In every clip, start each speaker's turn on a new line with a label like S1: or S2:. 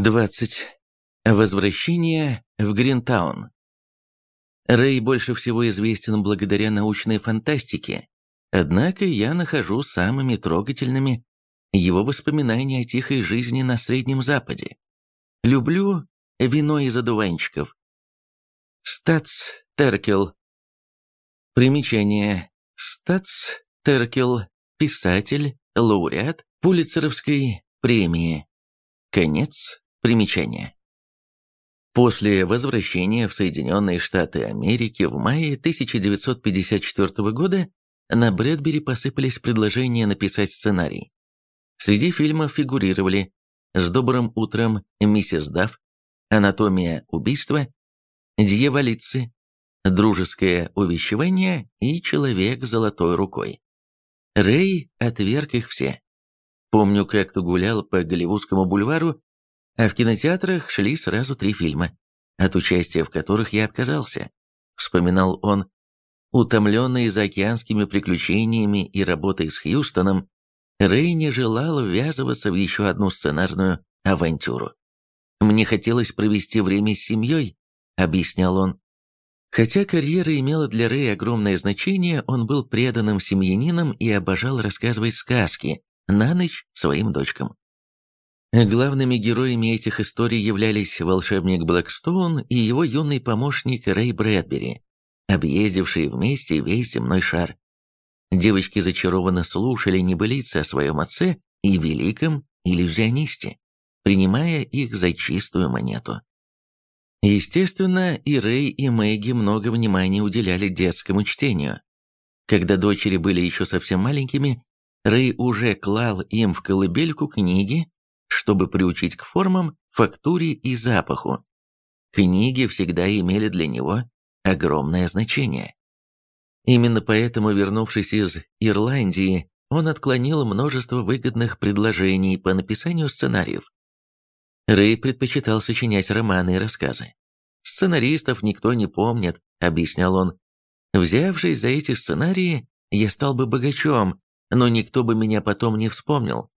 S1: 20. Возвращение в Гринтаун. Рэй больше всего известен благодаря научной фантастике, однако я нахожу самыми трогательными его воспоминания о тихой жизни на Среднем Западе. Люблю вино из одуванчиков. Стац Теркел. Примечание. Стац Теркел. Писатель, лауреат Пулицеровской премии. Конец Примечание. После возвращения в Соединенные Штаты Америки в мае 1954 года на Брэдбери посыпались предложения написать сценарий. Среди фильмов фигурировали «С добрым утром, миссис Дафф», «Анатомия убийства», «Дьяволицы», «Дружеское увещевание» и «Человек с золотой рукой». Рэй отверг их все. Помню, как-то гулял по Голливудскому бульвару а в кинотеатрах шли сразу три фильма, от участия в которых я отказался. Вспоминал он, утомленный заокеанскими приключениями и работой с Хьюстоном, Рэй не желал ввязываться в еще одну сценарную авантюру. «Мне хотелось провести время с семьей», — объяснял он. Хотя карьера имела для Рэя огромное значение, он был преданным семьянином и обожал рассказывать сказки на ночь своим дочкам. Главными героями этих историй являлись волшебник Блэкстоун и его юный помощник Рэй Брэдбери, объездившие вместе весь земной шар. Девочки зачарованно слушали небылицы о своем отце и великом иллюзионисте, принимая их за чистую монету. Естественно, и Рэй, и Мэгги много внимания уделяли детскому чтению. Когда дочери были еще совсем маленькими, Рэй уже клал им в колыбельку книги, чтобы приучить к формам, фактуре и запаху. Книги всегда имели для него огромное значение. Именно поэтому, вернувшись из Ирландии, он отклонил множество выгодных предложений по написанию сценариев. Рэй предпочитал сочинять романы и рассказы. «Сценаристов никто не помнит», — объяснял он. «Взявшись за эти сценарии, я стал бы богачом, но никто бы меня потом не вспомнил.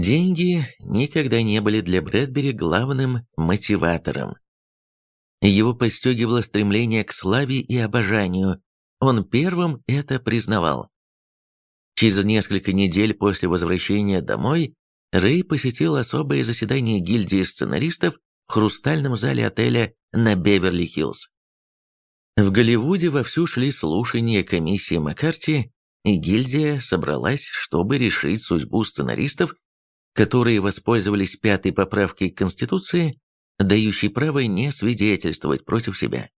S1: Деньги никогда не были для Брэдбери главным мотиватором. Его подстегивало стремление к славе и обожанию, он первым это признавал. Через несколько недель после возвращения домой Рэй посетил особое заседание гильдии сценаристов в хрустальном зале отеля на Беверли-Хиллз. В Голливуде вовсю шли слушания комиссии Маккарти, и гильдия собралась, чтобы решить судьбу сценаристов которые воспользовались пятой поправкой Конституции, дающей право не свидетельствовать против себя.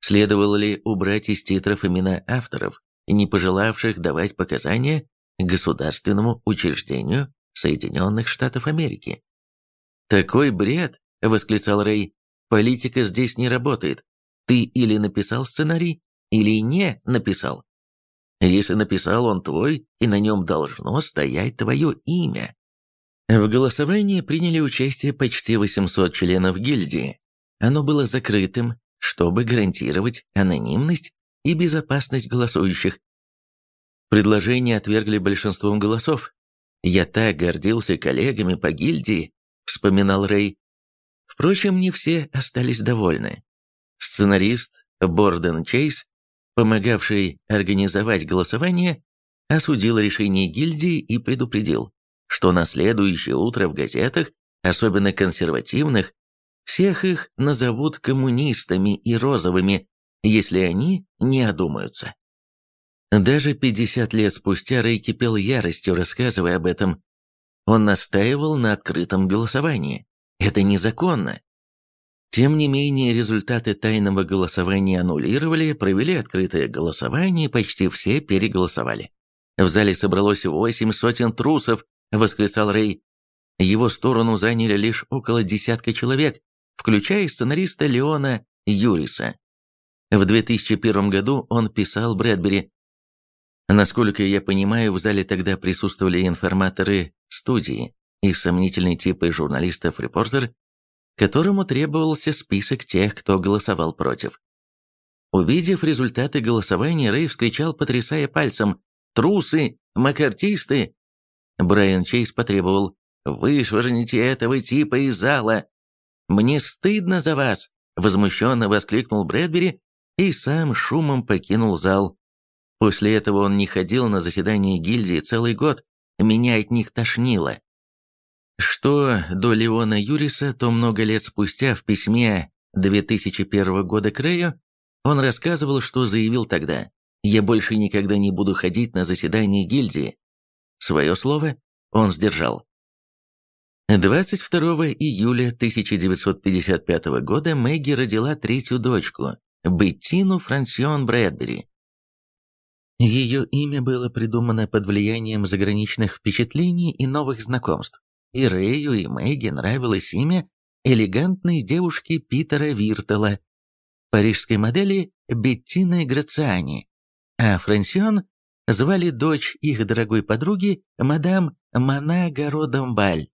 S1: Следовало ли убрать из титров имена авторов, не пожелавших давать показания государственному учреждению Соединенных Штатов Америки? «Такой бред!» — восклицал Рэй. «Политика здесь не работает. Ты или написал сценарий, или не написал. Если написал он твой, и на нем должно стоять твое имя. В голосовании приняли участие почти 800 членов гильдии. Оно было закрытым, чтобы гарантировать анонимность и безопасность голосующих. Предложение отвергли большинством голосов. «Я так гордился коллегами по гильдии», — вспоминал Рэй. Впрочем, не все остались довольны. Сценарист Борден Чейз, помогавший организовать голосование, осудил решение гильдии и предупредил, что на следующее утро в газетах, особенно консервативных, всех их назовут коммунистами и розовыми, если они не одумаются. Даже 50 лет спустя Рэй кипел яростью, рассказывая об этом. Он настаивал на открытом голосовании. Это незаконно. Тем не менее, результаты тайного голосования аннулировали, провели открытое голосование, и почти все переголосовали. В зале собралось восемь сотен трусов, — восклицал Рэй. Его сторону заняли лишь около десятка человек, включая сценариста Леона Юриса. В 2001 году он писал Брэдбери. Насколько я понимаю, в зале тогда присутствовали информаторы студии и сомнительный тип журналистов-репортер, которому требовался список тех, кто голосовал против. Увидев результаты голосования, Рэй вскричал, потрясая пальцем «Трусы! Макартисты! Брайан Чейз потребовал вышвырните этого типа из зала! Мне стыдно за вас!» — возмущенно воскликнул Брэдбери и сам шумом покинул зал. После этого он не ходил на заседания гильдии целый год, меня от них тошнило. Что до Леона Юриса, то много лет спустя в письме 2001 года к Рэю он рассказывал, что заявил тогда «Я больше никогда не буду ходить на заседания гильдии». Свое слово он сдержал. 22 июля 1955 года Мэгги родила третью дочку, Беттину Франсион Брэдбери. Ее имя было придумано под влиянием заграничных впечатлений и новых знакомств. И Рэю, и Мэгги нравилось имя элегантной девушки Питера Виртела, парижской модели Беттины Грациани, а Франсион звали дочь их дорогой подруги, мадам Мана Городомбаль.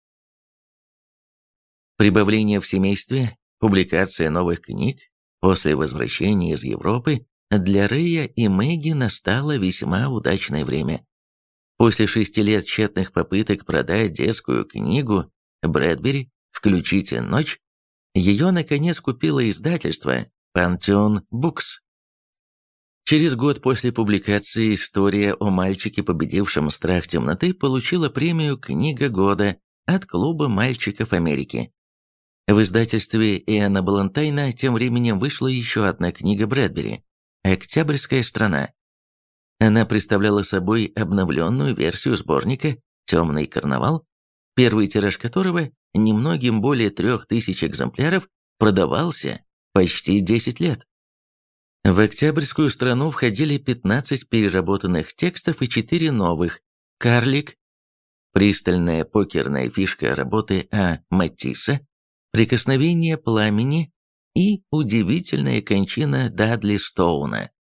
S1: Прибавление в семействе, публикация новых книг после возвращения из Европы для Рэя и Мэгги настало весьма удачное время. После шести лет тщетных попыток продать детскую книгу Брэдбери «Включите ночь», ее наконец купило издательство «Пантеон Букс». Через год после публикации история о мальчике, победившем страх темноты, получила премию «Книга года» от Клуба мальчиков Америки. В издательстве Иоанна Балантайна тем временем вышла еще одна книга Брэдбери «Октябрьская страна». Она представляла собой обновленную версию сборника «Темный карнавал», первый тираж которого, немногим более трех тысяч экземпляров, продавался почти 10 лет. В Октябрьскую страну входили 15 переработанных текстов и 4 новых «Карлик», «Пристальная покерная фишка работы А. Матисса», «Прикосновение пламени» и удивительная кончина Дадли Стоуна.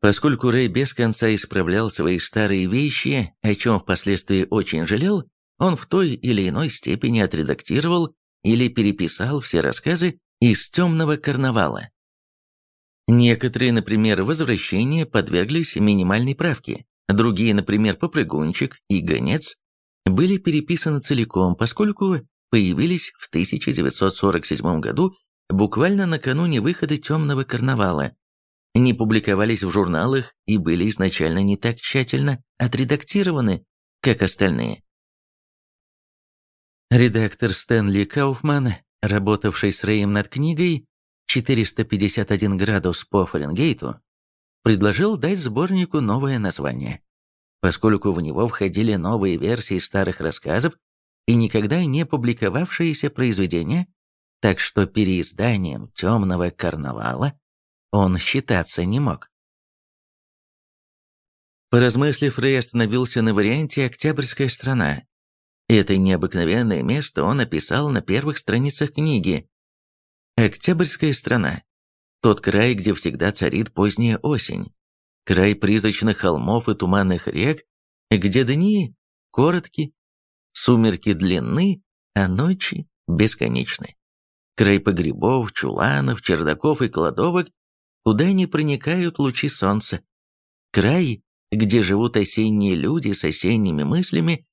S1: Поскольку Рэй без конца исправлял свои старые вещи, о чем впоследствии очень жалел, он в той или иной степени отредактировал или переписал все рассказы из «Темного карнавала». Некоторые, например, «Возвращения» подверглись минимальной правке, другие, например, «Попрыгунчик» и «Гонец» были переписаны целиком, поскольку появились в 1947 году буквально накануне выхода «Темного карнавала», не публиковались в журналах и были изначально не так тщательно отредактированы, как остальные. Редактор Стэнли Кауфман, работавший с Рэем над книгой 451 градус по Фаренгейту, предложил дать сборнику новое название, поскольку в него входили новые версии старых рассказов и никогда не публиковавшиеся произведения, так что переизданием «Темного карнавала» он считаться не мог. Поразмыслив, Рэй остановился на варианте «Октябрьская страна». Это необыкновенное место он описал на первых страницах книги. Октябрьская страна. Тот край, где всегда царит поздняя осень. Край призрачных холмов и туманных рек, где дни короткие, сумерки длинны, а ночи бесконечны. Край погребов, чуланов, чердаков и кладовок, куда не проникают лучи солнца. Край, где живут осенние люди с осенними мыслями,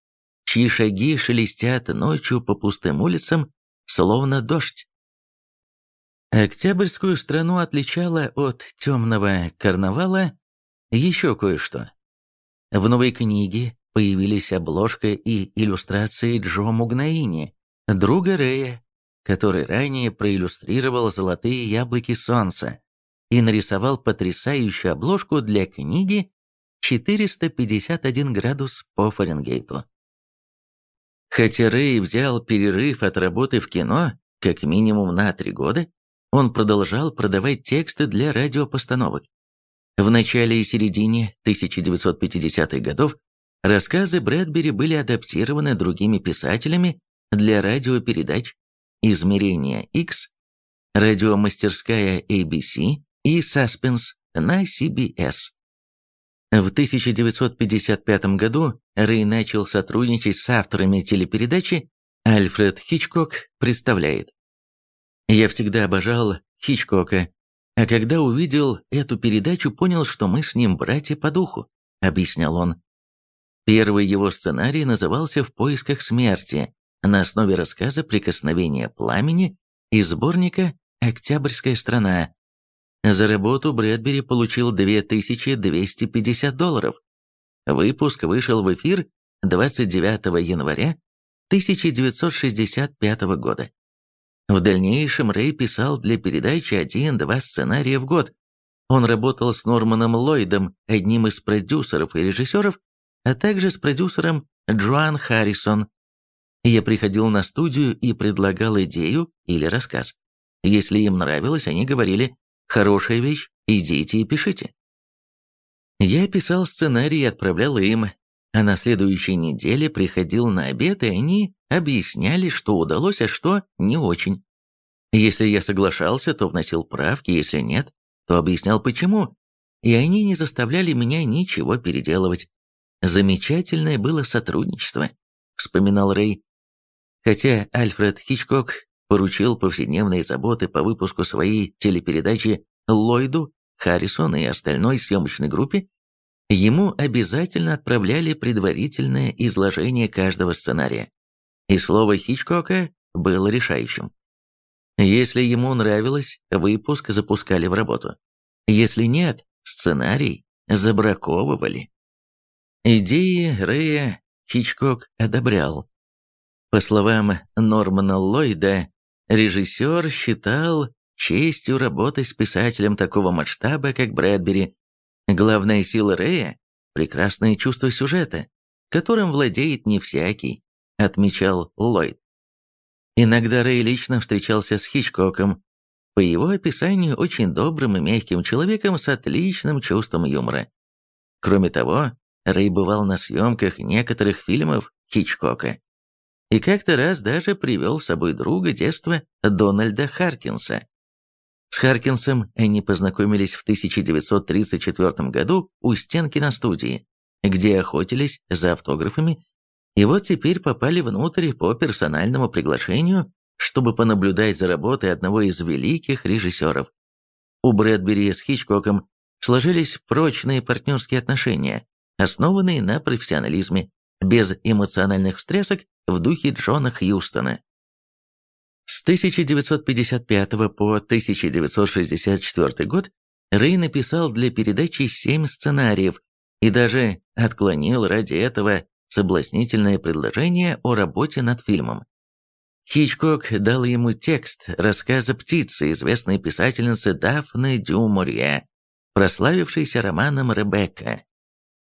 S1: чьи шаги шелестят ночью по пустым улицам, словно дождь. Октябрьскую страну отличало от темного карнавала еще кое-что. В новой книге появились обложка и иллюстрации Джо Мугнаини, друга Рэя, который ранее проиллюстрировал «Золотые яблоки солнца» и нарисовал потрясающую обложку для книги «451 градус по Фаренгейту». Хотя Рэй взял перерыв от работы в кино, как минимум на три года, он продолжал продавать тексты для радиопостановок. В начале и середине 1950-х годов рассказы Брэдбери были адаптированы другими писателями для радиопередач «Измерение X», «Радиомастерская ABC» и «Саспенс» на CBS. В 1955 году Рэй начал сотрудничать с авторами телепередачи «Альфред Хичкок представляет». Я всегда обожал Хичкока, а когда увидел эту передачу, понял, что мы с ним братья по духу, объяснял он. Первый его сценарий назывался «В поисках смерти» на основе рассказа «Прикосновение пламени» из сборника «Октябрьская страна». За работу Брэдбери получил 2250 долларов. Выпуск вышел в эфир 29 января 1965 года. В дальнейшем Рэй писал для передачи один-два сценария в год. Он работал с Норманом Ллойдом, одним из продюсеров и режиссеров, а также с продюсером Джоан Харрисон. Я приходил на студию и предлагал идею или рассказ. Если им нравилось, они говорили «хорошая вещь, идите и пишите». Я писал сценарий и отправлял им, а на следующей неделе приходил на обед, и они объясняли, что удалось, а что не очень. Если я соглашался, то вносил правки, если нет, то объяснял почему, и они не заставляли меня ничего переделывать. Замечательное было сотрудничество, вспоминал Рэй. Хотя Альфред Хичкок поручил повседневные заботы по выпуску своей телепередачи Ллойду, Харрисону и остальной съемочной группе, ему обязательно отправляли предварительное изложение каждого сценария. И слово Хичкока было решающим. Если ему нравилось, выпуск запускали в работу. Если нет, сценарий забраковывали. Идеи Рэя Хичкок одобрял. По словам Нормана Ллойда, режиссер считал честью работать с писателем такого масштаба, как Брэдбери. Главная сила Рэя – прекрасное чувство сюжета, которым владеет не всякий, отмечал Ллойд. Иногда Рэй лично встречался с Хичкоком, по его описанию очень добрым и мягким человеком с отличным чувством юмора. Кроме того, Рэй бывал на съемках некоторых фильмов Хичкока. И как-то раз даже привел с собой друга детства Дональда Харкинса. С Харкинсом они познакомились в 1934 году у стен киностудии, где охотились за автографами, и вот теперь попали внутрь по персональному приглашению, чтобы понаблюдать за работой одного из великих режиссеров. У Брэдбери с Хичкоком сложились прочные партнерские отношения, основанные на профессионализме, без эмоциональных встрясок в духе Джона Хьюстона. С 1955 по 1964 год Рэй написал для передачи семь сценариев и даже отклонил ради этого соблазнительное предложение о работе над фильмом. Хичкок дал ему текст рассказа «Птицы» известной писательницы Дафны Дю Мурье, прославившейся романом «Ребекка».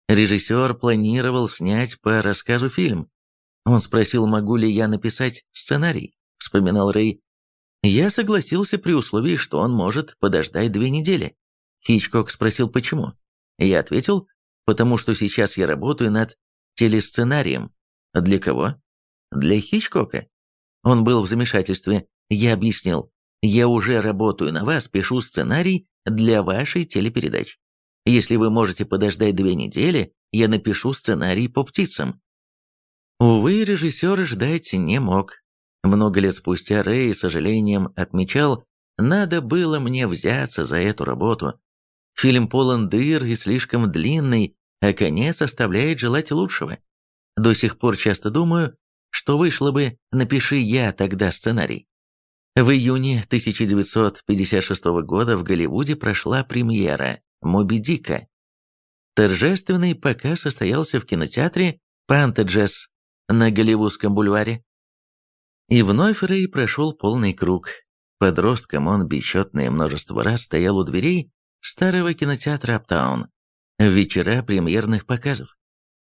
S1: Режиссер планировал снять по рассказу фильм. Он спросил, могу ли я написать сценарий, вспоминал Рэй. Я согласился при условии, что он может подождать две недели. Хичкок спросил, почему. Я ответил, потому что сейчас я работаю над телесценарием. Для кого? Для Хичкока. Он был в замешательстве. Я объяснил, я уже работаю на вас, пишу сценарий для вашей телепередачи. Если вы можете подождать две недели, я напишу сценарий по птицам». Увы, режиссер ждать не мог. Много лет спустя Рэй сожалением отмечал, надо было мне взяться за эту работу. Фильм полон дыр и слишком длинный, а конец оставляет желать лучшего. До сих пор часто думаю, что вышло бы «Напиши я тогда сценарий». В июне 1956 года в Голливуде прошла премьера Моби Дика. Торжественный показ состоялся в кинотеатре Пантеджес на Голливудском бульваре. И вновь Рэй прошел полный круг. Подростком он бесчетное множество раз стоял у дверей старого кинотеатра Аптаун вечера премьерных показов,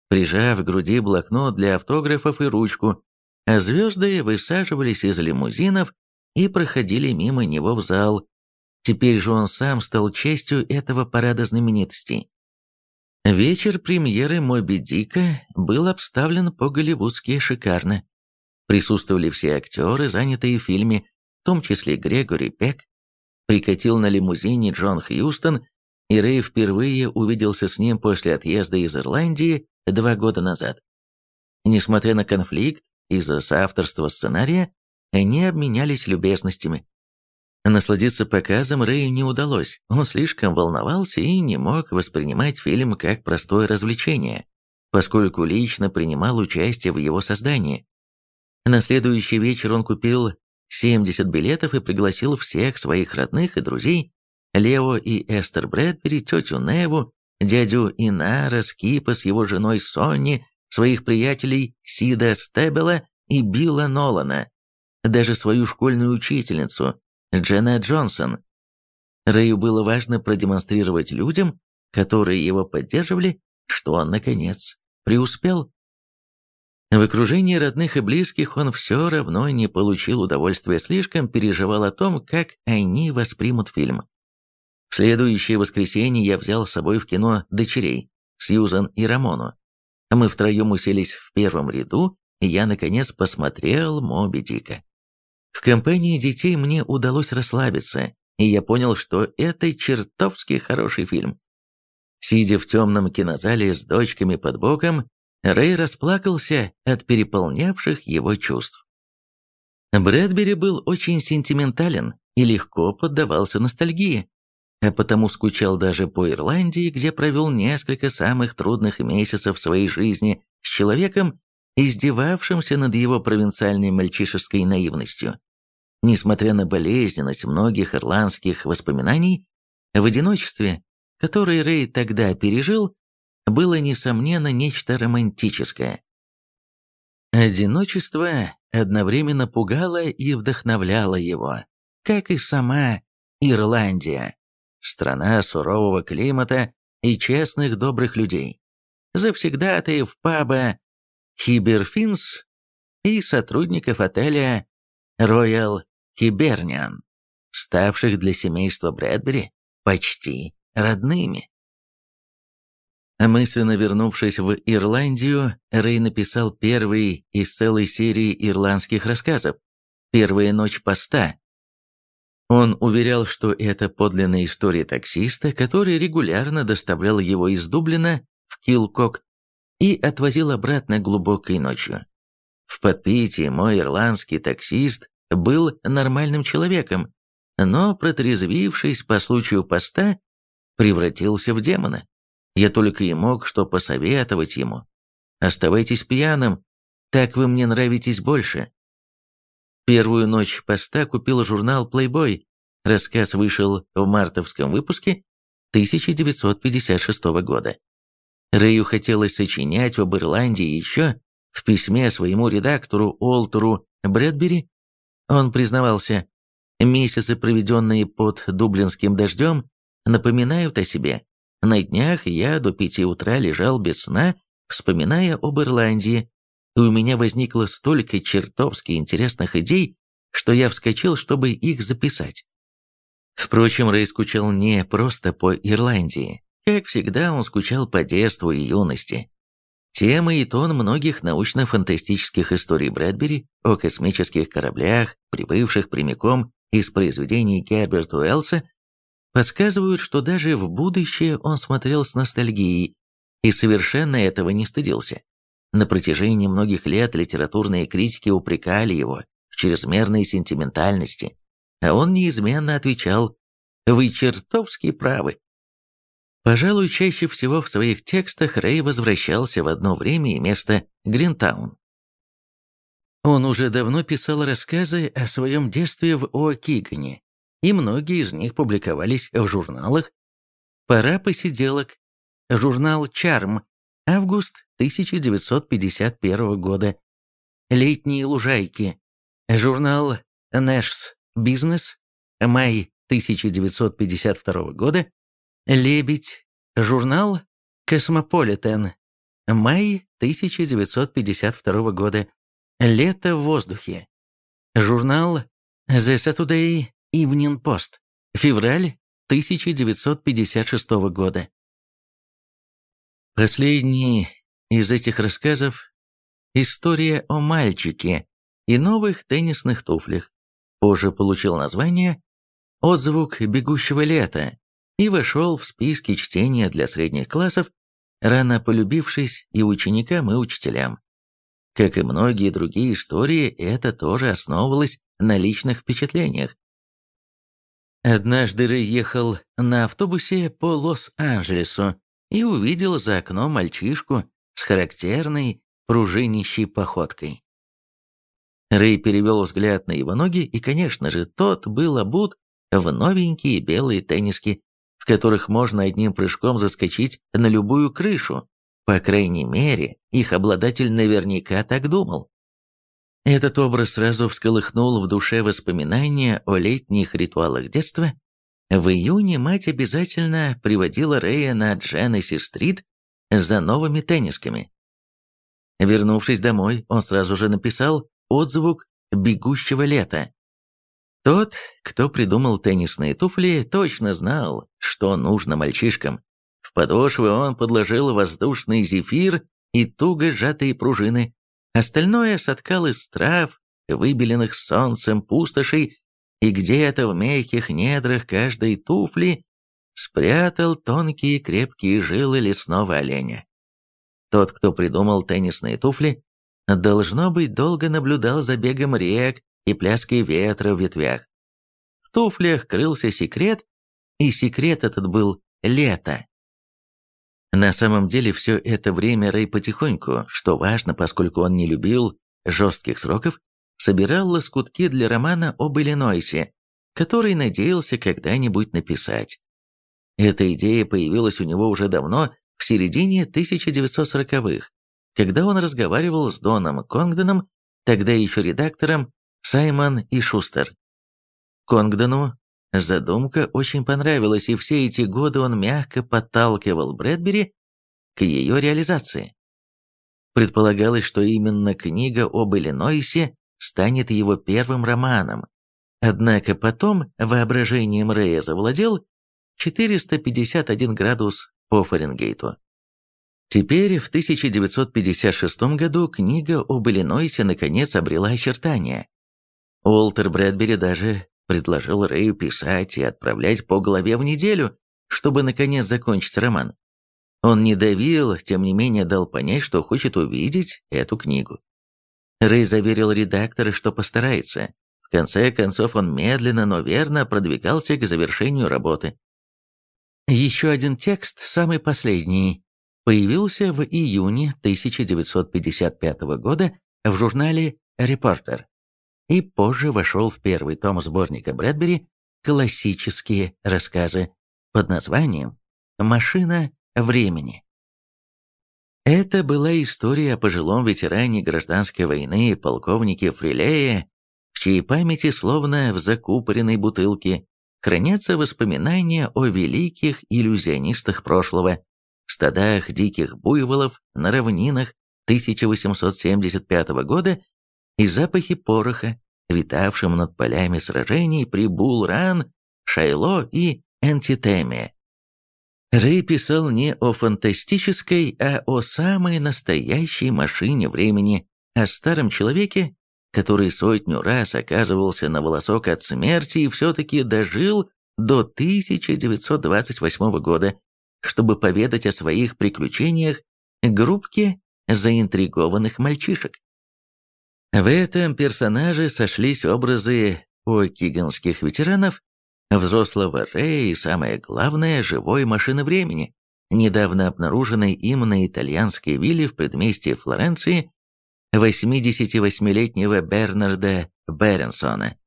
S1: прижав к груди блокнот для автографов и ручку, а звезды высаживались из лимузинов и проходили мимо него в зал, Теперь же он сам стал частью этого парада знаменитостей. Вечер премьеры «Моби Дика» был обставлен по-голливудски шикарно. Присутствовали все актеры, занятые в фильме, в том числе Грегори Пек. Прикатил на лимузине Джон Хьюстон, и Рэй впервые увиделся с ним после отъезда из Ирландии два года назад. Несмотря на конфликт из-за соавторства сценария, они обменялись любезностями. Насладиться показом Рэю не удалось, он слишком волновался и не мог воспринимать фильм как простое развлечение. поскольку лично принимал участие в его создании. На следующий вечер он купил 70 билетов и пригласил всех своих родных и друзей, Лео и Эстер Брэдбери, тетю Неву, дядю Инара Скипа с его женой Сонни, своих приятелей Сида Стебела и Билла Нолана, даже свою школьную учительницу Дженна Джонсон. Рэю было важно продемонстрировать людям, которые его поддерживали, что он, наконец, преуспел. В окружении родных и близких он все равно не получил удовольствия, слишком переживал о том, как они воспримут фильм. В следующее воскресенье я взял с собой в кино дочерей, Сьюзан и Рамону. Мы втроем уселись в первом ряду, и я, наконец, посмотрел «Моби Дика». В компании детей мне удалось расслабиться, и я понял, что это чертовски хороший фильм. Сидя в темном кинозале с дочками под боком, Рэй расплакался от переполнявших его чувств. Брэдбери был очень сентиментален и легко поддавался ностальгии, а потому скучал даже по Ирландии, где провел несколько самых трудных месяцев своей жизни с человеком, издевавшимся над его провинциальной мальчишеской наивностью. Несмотря на болезненность многих ирландских воспоминаний, в одиночестве, которое Рэй тогда пережил, было, несомненно, нечто романтическое. Одиночество одновременно пугало и вдохновляло его, как и сама Ирландия, страна сурового климата и честных добрых людей, завсегдатаев паба Хиберфинс и сотрудников отеля Royal Hibernian, ставших для семейства Брэдбери почти родными. Мысленно вернувшись в Ирландию, Рэй написал первый из целой серии ирландских рассказов «Первая ночь поста». Он уверял, что это подлинная история таксиста, который регулярно доставлял его из Дублина в Килкок и отвозил обратно глубокой ночью. В подпитии мой ирландский таксист был нормальным человеком, но, протрезвившись по случаю поста, превратился в демона. Я только и мог что посоветовать ему. Оставайтесь пьяным, так вы мне нравитесь больше. Первую ночь поста купил журнал Playboy. Рассказ вышел в мартовском выпуске 1956 года. Рэю хотелось сочинять об Ирландии еще. В письме своему редактору Олтеру Брэдбери он признавался, месяцы, проведенные под дублинским дождем, напоминают о себе. На днях я до пяти утра лежал без сна, вспоминая об Ирландии, и у меня возникло столько чертовски интересных идей, что я вскочил, чтобы их записать. Впрочем, Рэй скучал не просто по Ирландии. Как всегда, он скучал по детству и юности. Тема и тон многих научно-фантастических историй Брэдбери о космических кораблях, прибывших прямиком из произведений Герберта Уэллса, подсказывают, что даже в будущее он смотрел с ностальгией и совершенно этого не стыдился. На протяжении многих лет литературные критики упрекали его в чрезмерной сентиментальности, а он неизменно отвечал «Вы чертовски правы». Пожалуй, чаще всего в своих текстах Рэй возвращался в одно время и место Гринтаун. Он уже давно писал рассказы о своем детстве в О'Кигане, и многие из них публиковались в журналах «Пора посиделок», журнал «Чарм», август 1951 года, «Летние лужайки», журнал «Нэшс Бизнес», май 1952 года, «Лебедь», журнал «Космополитен», май 1952 года, «Лето в воздухе», журнал «The Saturday Evening Post», февраль 1956 года. Последний из этих рассказов – история о мальчике и новых теннисных туфлях. Позже получил название «Отзвук бегущего лета» и вошел в списки чтения для средних классов, рано полюбившись и ученикам, и учителям. Как и многие другие истории, это тоже основывалось на личных впечатлениях. Однажды Рэй ехал на автобусе по Лос-Анджелесу и увидел за окном мальчишку, с характерной пружинищей походкой. Рэй перевел взгляд на его ноги, и, конечно же, тот был обут в новенькие белые тенниски, в которых можно одним прыжком заскочить на любую крышу. По крайней мере, их обладатель наверняка так думал. Этот образ сразу всколыхнул в душе воспоминания о летних ритуалах детства. В июне мать обязательно приводила Рэя на Дженнесси-стрит за новыми теннисками. Вернувшись домой, он сразу же написал отзвук бегущего лета. Тот, кто придумал теннисные туфли, точно знал, что нужно мальчишкам. В подошвы он подложил воздушный зефир и туго сжатые пружины. Остальное соткал из трав, выбеленных солнцем пустошей, и где-то в мягких недрах каждой туфли спрятал тонкие крепкие жилы лесного оленя. Тот, кто придумал теннисные туфли, должно быть, долго наблюдал за бегом рек и пляской ветра в ветвях. В туфлях крылся секрет, и секрет этот был лето. На самом деле все это время Рэй потихоньку, что важно, поскольку он не любил жестких сроков, собирал лоскутки для романа об Иллинойсе, который надеялся когда-нибудь написать. Эта идея появилась у него уже давно, в середине 1940-х, когда он разговаривал с Доном Конгдоном, тогда еще редактором Саймон и Шустер. Конгдону задумка очень понравилась, и все эти годы он мягко подталкивал Брэдбери к ее реализации. Предполагалось, что именно книга об Иллинойсе станет его первым романом. Однако потом воображением Рэя завладел 451 градус по Фаренгейту. Теперь, в 1956 году, книга об Иллинойсе наконец обрела очертания. Уолтер Брэдбери даже предложил Рэю писать и отправлять по главе в неделю, чтобы наконец закончить роман. Он не давил, тем не менее дал понять, что хочет увидеть эту книгу. Рэй заверил редактора, что постарается. В конце концов он медленно, но верно продвигался к завершению работы. Еще один текст, самый последний, появился в июне 1955 года в журнале «Репортер» и позже вошел в первый том сборника Брэдбери «Классические рассказы» под названием «Машина времени». Это была история о пожилом ветеране гражданской войны полковнике Фрилее, в чьей памяти, словно в закупоренной бутылке, хранятся воспоминания о великих иллюзионистах прошлого, стадах диких буйволов на равнинах 1875 года и запахи пороха, витавшим над полями сражений при Булран, Шайло и Антитеме. Рэй писал не о фантастической, а о самой настоящей машине времени, о старом человеке, который сотню раз оказывался на волосок от смерти и все-таки дожил до 1928 года, чтобы поведать о своих приключениях группке заинтригованных мальчишек. В этом персонаже сошлись образы окиганских ветеранов, взрослого Рэя и, самое главное, живой машины времени, недавно обнаруженной им на итальянской вилле в предместье Флоренции 88-летнего Бернарда Беренсона.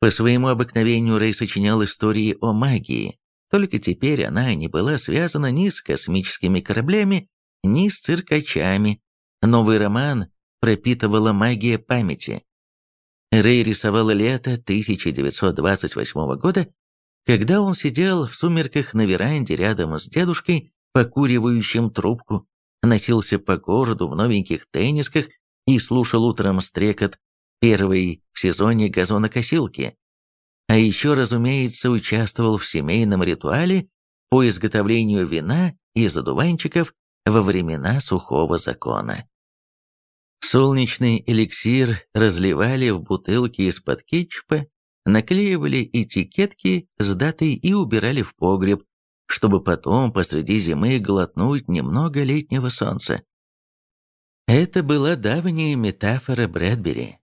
S1: По своему обыкновению Рэй сочинял истории о магии, только теперь она не была связана ни с космическими кораблями, ни с циркачами. Новый роман пропитывала магия памяти. Рэй рисовал лето 1928 года, когда он сидел в сумерках на веранде рядом с дедушкой, покуривающим трубку, носился по городу в новеньких теннисках и слушал утром стрекот первой в сезоне газонокосилки. А еще, разумеется, участвовал в семейном ритуале по изготовлению вина и задуванчиков во времена сухого закона. Солнечный эликсир разливали в бутылки из-под кетчупа, наклеивали этикетки с датой и убирали в погреб, чтобы потом посреди зимы глотнуть немного летнего солнца. Это была давняя метафора Брэдбери.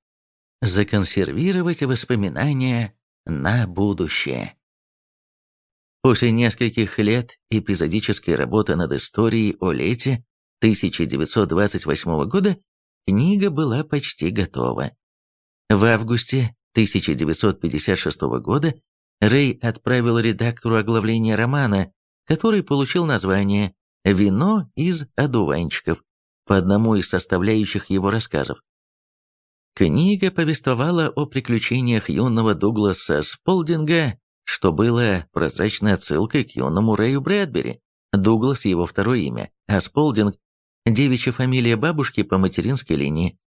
S1: Законсервировать воспоминания на будущее. После нескольких лет эпизодической работы над историей о лете, 1928 года книга была почти готова. В августе 1956 года Рэй отправил редактору оглавление романа, который получил название «Вино из одуванчиков» по одному из составляющих его рассказов. Книга повествовала о приключениях юного Дугласа Сполдинга, что было прозрачной отсылкой к юному Рэю Брэдбери. Дуглас – его второе имя, а Сполдинг – девичья фамилия бабушки по материнской линии.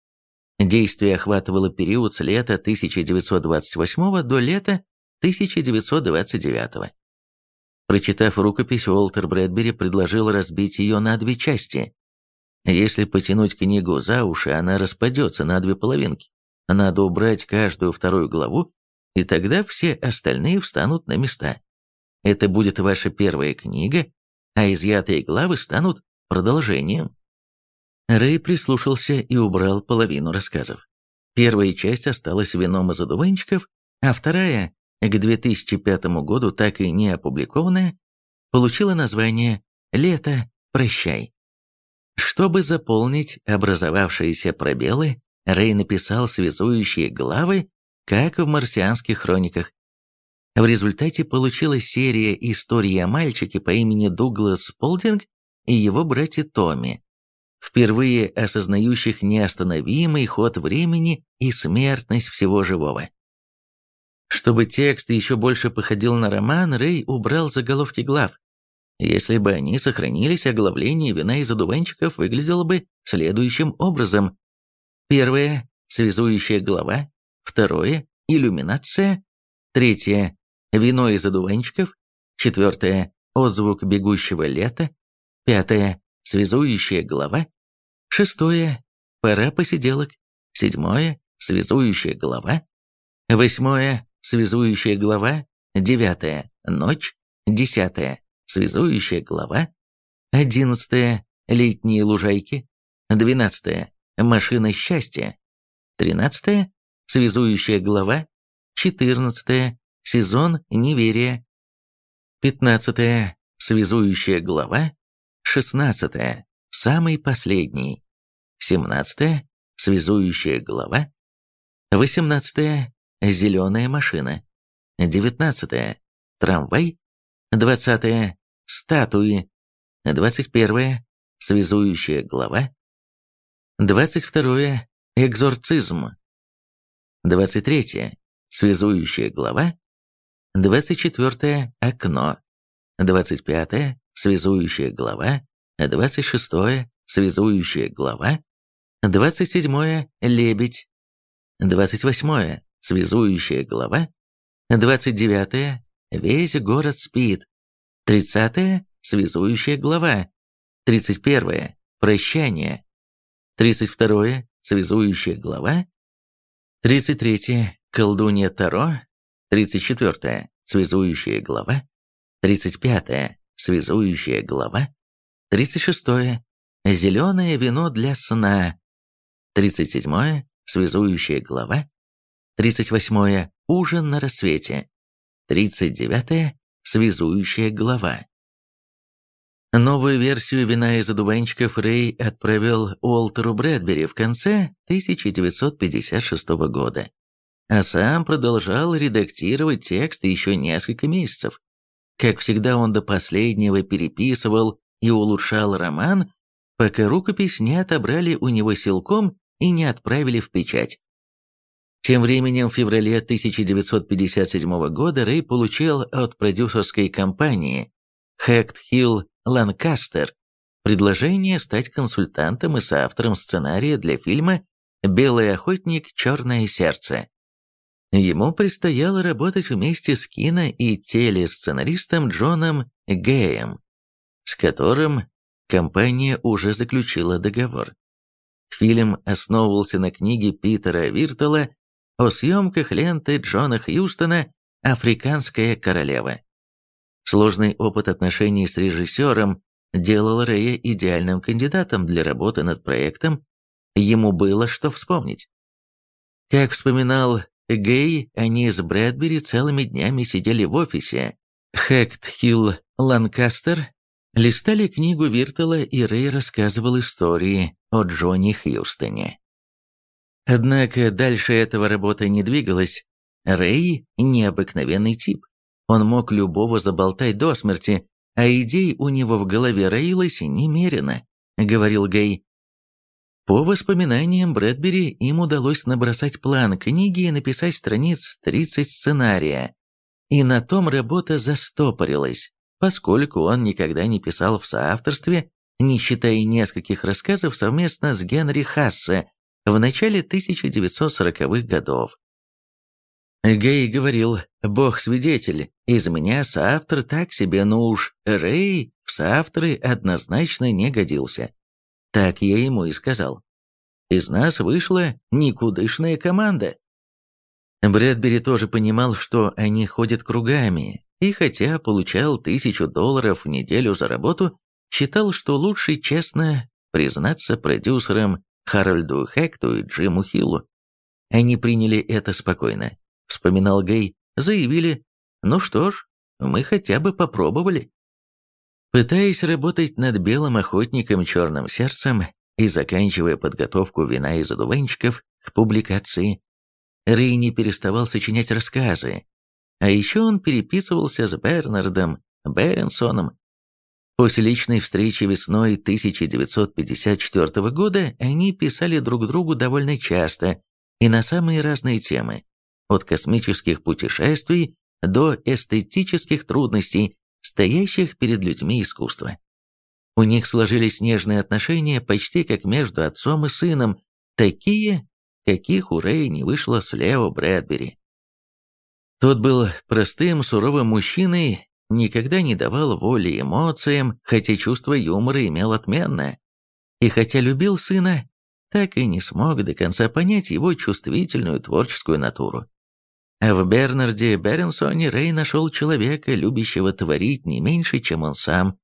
S1: Действие охватывало период с лета 1928 до лета 1929. Прочитав рукопись, Уолтер Брэдбери предложил разбить ее на две части. Если потянуть книгу за уши, она распадется на две половинки. Надо убрать каждую вторую главу, и тогда все остальные встанут на места. Это будет ваша первая книга, а изъятые главы станут продолжением. Рэй прислушался и убрал половину рассказов. Первая часть осталась вином из одуванчиков, а вторая, к 2005 году так и не опубликованная, получила название «Лето, прощай». Чтобы заполнить образовавшиеся пробелы, Рэй написал связующие главы, как в марсианских хрониках. В результате получилась серия историй о мальчике по имени Дуглас Полдинг и его брате Томми, впервые осознающих неостановимый ход времени и смертность всего живого. Чтобы текст еще больше походил на роман, Рэй убрал заголовки глав. Если бы они сохранились, оглавление вина из одуванчиков выглядело бы следующим образом. Первое – связующая глава. Второе – иллюминация. Третье – вино из одуванчиков. Четвертое – отзвук бегущего лета. Пятое – связующая глава. Шестое – пора посиделок. Седьмое – связующая глава. Восьмое – связующая глава. Девятое – ночь. Десятое связующая глава, одиннадцатое – летние лужайки, двенадцатое – машина счастья, тринадцатое – связующая глава, четырнадцатое – сезон неверия, пятнадцатое – связующая глава, шестнадцатое – самый последний, семнадцатое – связующая глава, восемнадцатое – зеленая машина, девятнадцатое – трамвай, двадцатое Статуи. 21. Связующая глава. 22. Экзорцизм. 23. Связующая глава. 24. Окно. 25. Связующая глава. 26. Связующая глава. 27. Лебедь. 28. Связующая глава. 29. Весь город спит. 30 – связующая глава. 31 – прощание. 32 – связующая глава. 33 – колдунья Таро. 34 – связующая глава. 35 – связующая глава. 36 – зеленое вино для сна. 37 – связующая глава. 38 – ужин на рассвете. 39 связующая глава. Новую версию «Вина из одуванчиков» Рэй отправил Уолтеру Брэдбери в конце 1956 года, а сам продолжал редактировать текст еще несколько месяцев. Как всегда, он до последнего переписывал и улучшал роман, пока рукопись не отобрали у него силком и не отправили в печать. Тем временем в феврале 1957 года Рэй получил от продюсерской компании Хэкт Хилл Ланкастер предложение стать консультантом и соавтором сценария для фильма «Белый охотник. Черное сердце». Ему предстояло работать вместе с кино- и телесценаристом Джоном Гэем, с которым компания уже заключила договор. Фильм основывался на книге Питера Виртела о съемках ленты Джона Хьюстона «Африканская королева». Сложный опыт отношений с режиссером делал Рэя идеальным кандидатом для работы над проектом, ему было что вспомнить. Как вспоминал Гей, они с Брэдбери целыми днями сидели в офисе Хэкт Хилл Ланкастер Листали книгу Виртела, и Рэй рассказывал истории о Джонни Хьюстоне. Однако дальше этого работа не двигалась. Рэй – необыкновенный тип. Он мог любого заболтать до смерти, а идей у него в голове роилось немерено, говорил Гей. По воспоминаниям Брэдбери, им удалось набросать план книги и написать страниц 30 сценария. И на том работа застопорилась, поскольку он никогда не писал в соавторстве, не считая нескольких рассказов совместно с Генри Хассе в начале 1940-х годов. Гей говорил, «Бог свидетель, из меня соавтор так себе, ну уж Рэй в соавторы однозначно не годился». Так я ему и сказал. Из нас вышла никудышная команда. Брэдбери тоже понимал, что они ходят кругами, и хотя получал тысячу долларов в неделю за работу, считал, что лучше честно признаться продюсерам Харальду Хекту и Джиму Хиллу. Они приняли это спокойно вспоминал Гей, заявили, ну что ж, мы хотя бы попробовали. Пытаясь работать над белым охотником черным сердцем и заканчивая подготовку вина из одуванчиков к публикации, Рэй не переставал сочинять рассказы, а еще он переписывался с Бернардом Беренсоном. После личной встречи весной 1954 года они писали друг другу довольно часто и на самые разные темы от космических путешествий до эстетических трудностей, стоящих перед людьми искусства. У них сложились нежные отношения почти как между отцом и сыном, такие, каких у Рэя не вышло с Лео Брэдбери. Тот был простым, суровым мужчиной, никогда не давал воли эмоциям, хотя чувство юмора имел отменное. И хотя любил сына, так и не смог до конца понять его чувствительную творческую натуру. А в Бернарде Беренсоне Рэй нашел человека, любящего творить не меньше, чем он сам.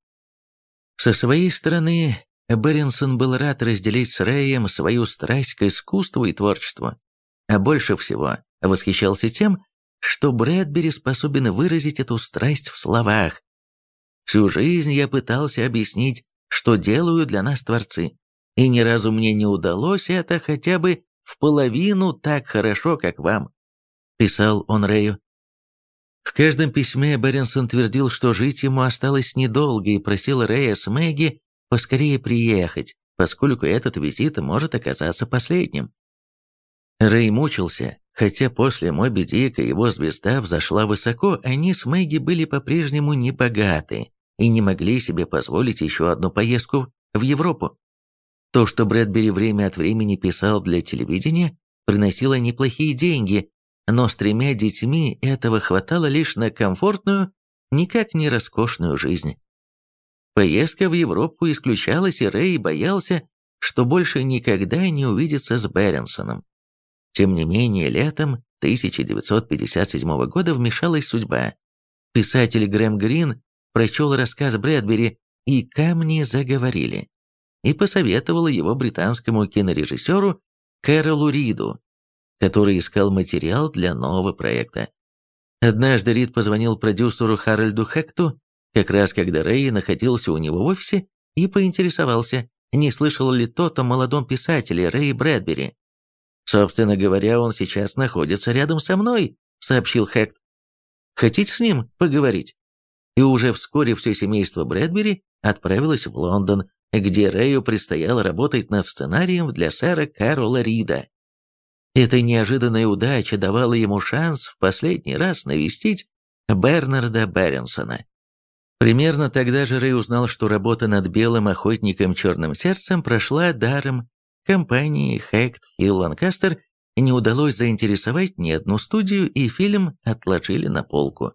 S1: Со своей стороны, Беренсон был рад разделить с Рэем свою страсть к искусству и творчеству, а больше всего восхищался тем, что Брэдбери способен выразить эту страсть в словах. Всю жизнь я пытался объяснить, что делают для нас творцы, и ни разу мне не удалось это хотя бы в половину так хорошо, как вам писал он Рэю. В каждом письме Беренсон твердил, что жить ему осталось недолго и просил Рэя с Мэгги поскорее приехать, поскольку этот визит может оказаться последним. Рэй мучился, хотя после Моби Дика его звезда взошла высоко, они с Мэгги были по-прежнему небогаты и не могли себе позволить еще одну поездку в Европу. То, что Брэдбери время от времени писал для телевидения, приносило неплохие деньги, но с тремя детьми этого хватало лишь на комфортную, никак не роскошную жизнь. Поездка в Европу исключалась, и Рэй боялся, что больше никогда не увидится с Беренсоном. Тем не менее, летом 1957 года вмешалась судьба. Писатель Грэм Грин прочел рассказ Брэдбери «И камни заговорили» и посоветовал его британскому кинорежиссеру Кэролу Риду который искал материал для нового проекта. Однажды Рид позвонил продюсеру Харальду Хекту, как раз когда Рэй находился у него в офисе, и поинтересовался, не слышал ли тот о молодом писателе Рэй Брэдбери. «Собственно говоря, он сейчас находится рядом со мной», — сообщил Хект. «Хотите с ним поговорить?» И уже вскоре все семейство Брэдбери отправилось в Лондон, где Рэю предстояло работать над сценарием для сэра Кэрола Рида. Эта неожиданная удача давала ему шанс в последний раз навестить Бернарда Беренсона. Примерно тогда же Рэй узнал, что работа над белым охотником черным сердцем прошла даром. Компании Хэкт и Ланкастер не удалось заинтересовать ни одну студию, и фильм отложили на полку.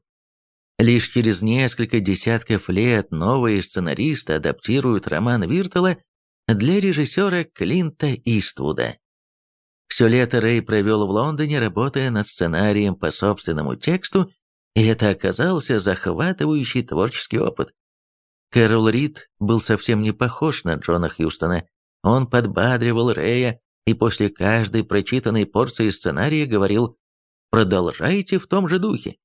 S1: Лишь через несколько десятков лет новые сценаристы адаптируют роман Виртела для режиссера Клинта Иствуда. Все лето Рэй провел в Лондоне, работая над сценарием по собственному тексту, и это оказался захватывающий творческий опыт. Кэрол Рид был совсем не похож на Джона Хьюстона. Он подбадривал Рэя и после каждой прочитанной порции сценария говорил «продолжайте в том же духе».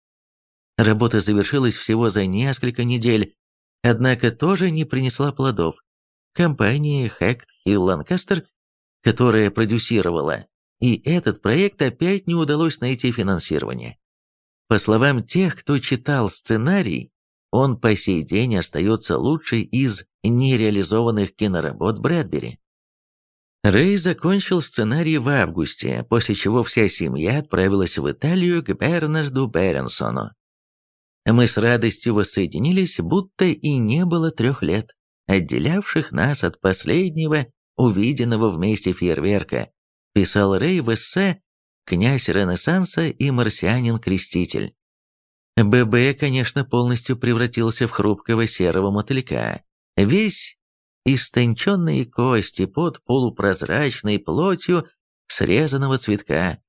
S1: Работа завершилась всего за несколько недель. однако тоже не принесла плодов. Компания Хэкт Хилл Ланкастер, которая продюсировала, и этот проект опять не удалось найти финансирование. По словам тех, кто читал сценарий, он по сей день остается лучшей из нереализованных киноработ Брэдбери. Рэй закончил сценарий в августе, после чего вся семья отправилась в Италию к Бернарду Беренсону. Мы с радостью воссоединились, будто и не было трех лет, отделявших нас от последнего, увиденного вместе фейерверка, писал Рэй в эссе «Князь Ренессанса и марсианин-креститель». ББ, конечно, полностью превратился в хрупкого серого мотылька. Весь истонченные кости под полупрозрачной плотью срезанного цветка.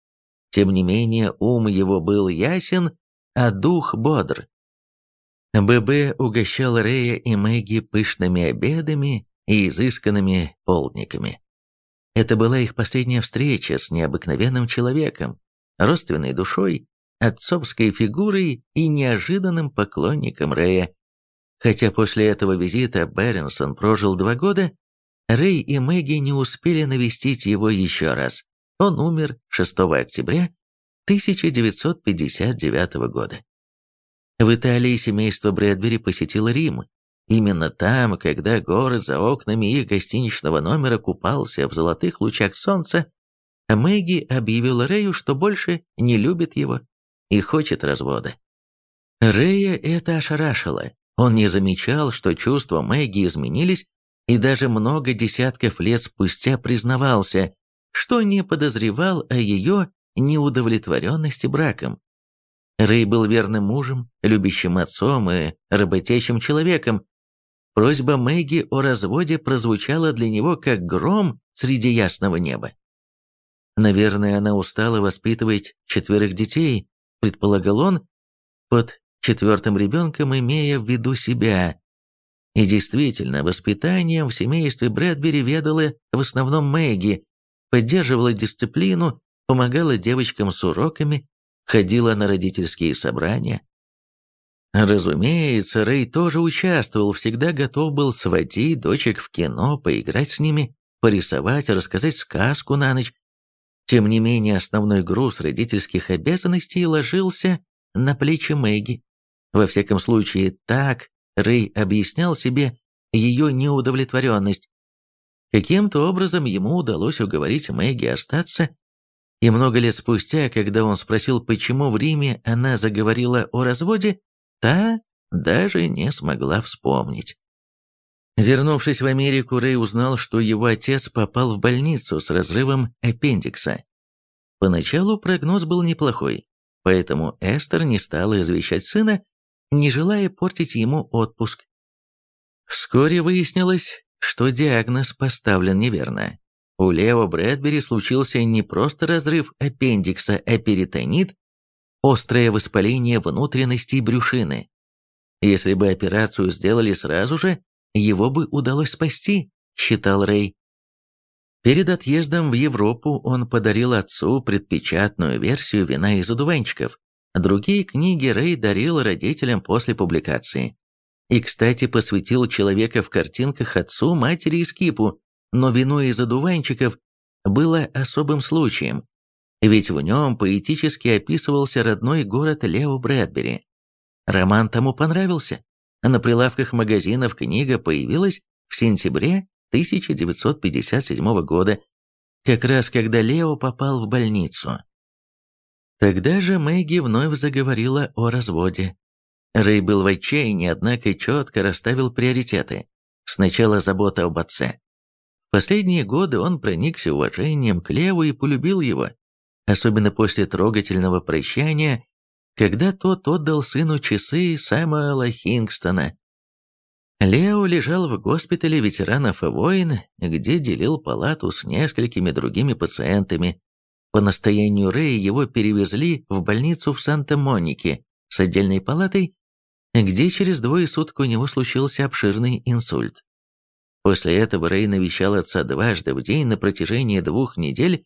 S1: Тем не менее, ум его был ясен, а дух бодр. ББ угощал Рея и Мэгги пышными обедами и изысканными полдниками. Это была их последняя встреча с необыкновенным человеком, родственной душой, отцовской фигурой и неожиданным поклонником Рэя. Хотя после этого визита Бернсон прожил два года, Рэй и Мэгги не успели навестить его еще раз. Он умер 6 октября 1959 года. В Италии семейство Брэдбери посетило Рим. Именно там, когда город за окнами их гостиничного номера купался в золотых лучах солнца, Мэгги объявила Рэю, что больше не любит его и хочет развода. Рэя это ошарашило. Он не замечал, что чувства Мэгги изменились, и даже много десятков лет спустя признавался, что не подозревал о ее неудовлетворенности браком. Рэй был верным мужем, любящим отцом и работящим человеком. Просьба Мэгги о разводе прозвучала для него как гром среди ясного неба. Наверное, она устала воспитывать четверых детей, предполагал он, под четвертым ребенком имея в виду себя. И действительно, воспитанием в семействе Брэдбери ведала в основном Мэгги, поддерживала дисциплину, помогала девочкам с уроками, ходила на родительские собрания. Разумеется, Рэй тоже участвовал, всегда готов был сводить дочек в кино, поиграть с ними, порисовать, рассказать сказку на ночь. Тем не менее, основной груз родительских обязанностей ложился на плечи Мэгги. Во всяком случае, так Рэй объяснял себе ее неудовлетворенность. Каким-то образом ему удалось уговорить Мэгги остаться и много лет спустя, когда он спросил, почему в Риме она заговорила о разводе, та даже не смогла вспомнить. Вернувшись в Америку, Рэй узнал, что его отец попал в больницу с разрывом аппендикса. Поначалу прогноз был неплохой, поэтому Эстер не стала извещать сына, не желая портить ему отпуск. Вскоре выяснилось, что диагноз поставлен неверно. У Лео Брэдбери случился не просто разрыв аппендикса, а перитонит, острое воспаление внутренностей брюшины. Если бы операцию сделали сразу же, его бы удалось спасти, считал Рэй. Перед отъездом в Европу он подарил отцу предпечатную версию «Вина из одуванчиков». Другие книги Рэй дарил родителям после публикации. И, кстати, посвятил человека в картинках отцу, матери и скипу, но вино из одуванчиков было особым случаем, ведь в нем поэтически описывался родной город Лео Брэдбери. Роман тому понравился, а на прилавках магазинов книга появилась в сентябре 1957 года, как раз когда Лео попал в больницу. Тогда же Мэгги вновь заговорила о разводе. Рэй был в отчаянии, однако четко расставил приоритеты. Сначала забота об отце, Последние годы он проникся уважением к Леву и полюбил его, особенно после трогательного прощания, когда тот отдал сыну часы Сэмуэла Хингстона. Лео лежал в госпитале ветеранов войн, где делил палату с несколькими другими пациентами. По настоянию Рэя его перевезли в больницу в Санта-Монике с отдельной палатой, где через двое суток у него случился обширный инсульт. После этого Рэй навещал отца дважды в день на протяжении двух недель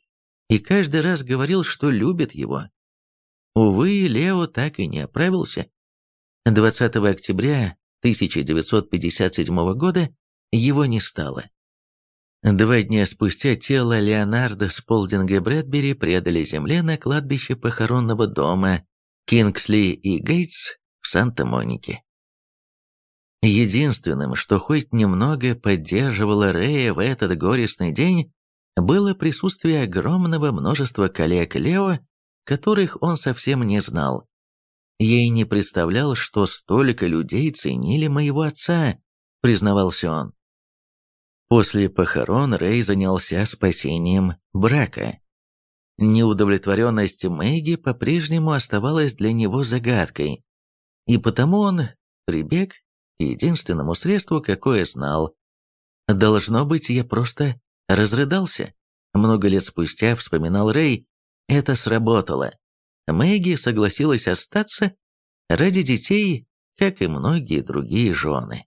S1: и каждый раз говорил, что любит его. Увы, Лео так и не оправился. 20 октября 1957 года его не стало. Два дня спустя тело Леонарда Сполдинга Брэдбери предали земле на кладбище похоронного дома Кингсли и Гейтс в Санта-Монике. Единственным, что хоть немного поддерживало Рэя в этот горестный день, было присутствие огромного множества коллег Лео, которых он совсем не знал. И не представлял, что столько людей ценили моего отца, признавался он. После похорон Рэй занялся спасением брака. Неудовлетворенность Мэгги по-прежнему оставалась для него загадкой, и потому он прибег к единственному средству, какое знал. Должно быть, я просто разрыдался. Много лет спустя, вспоминал Рэй, это сработало. Мэгги согласилась остаться ради детей, как и многие другие жены.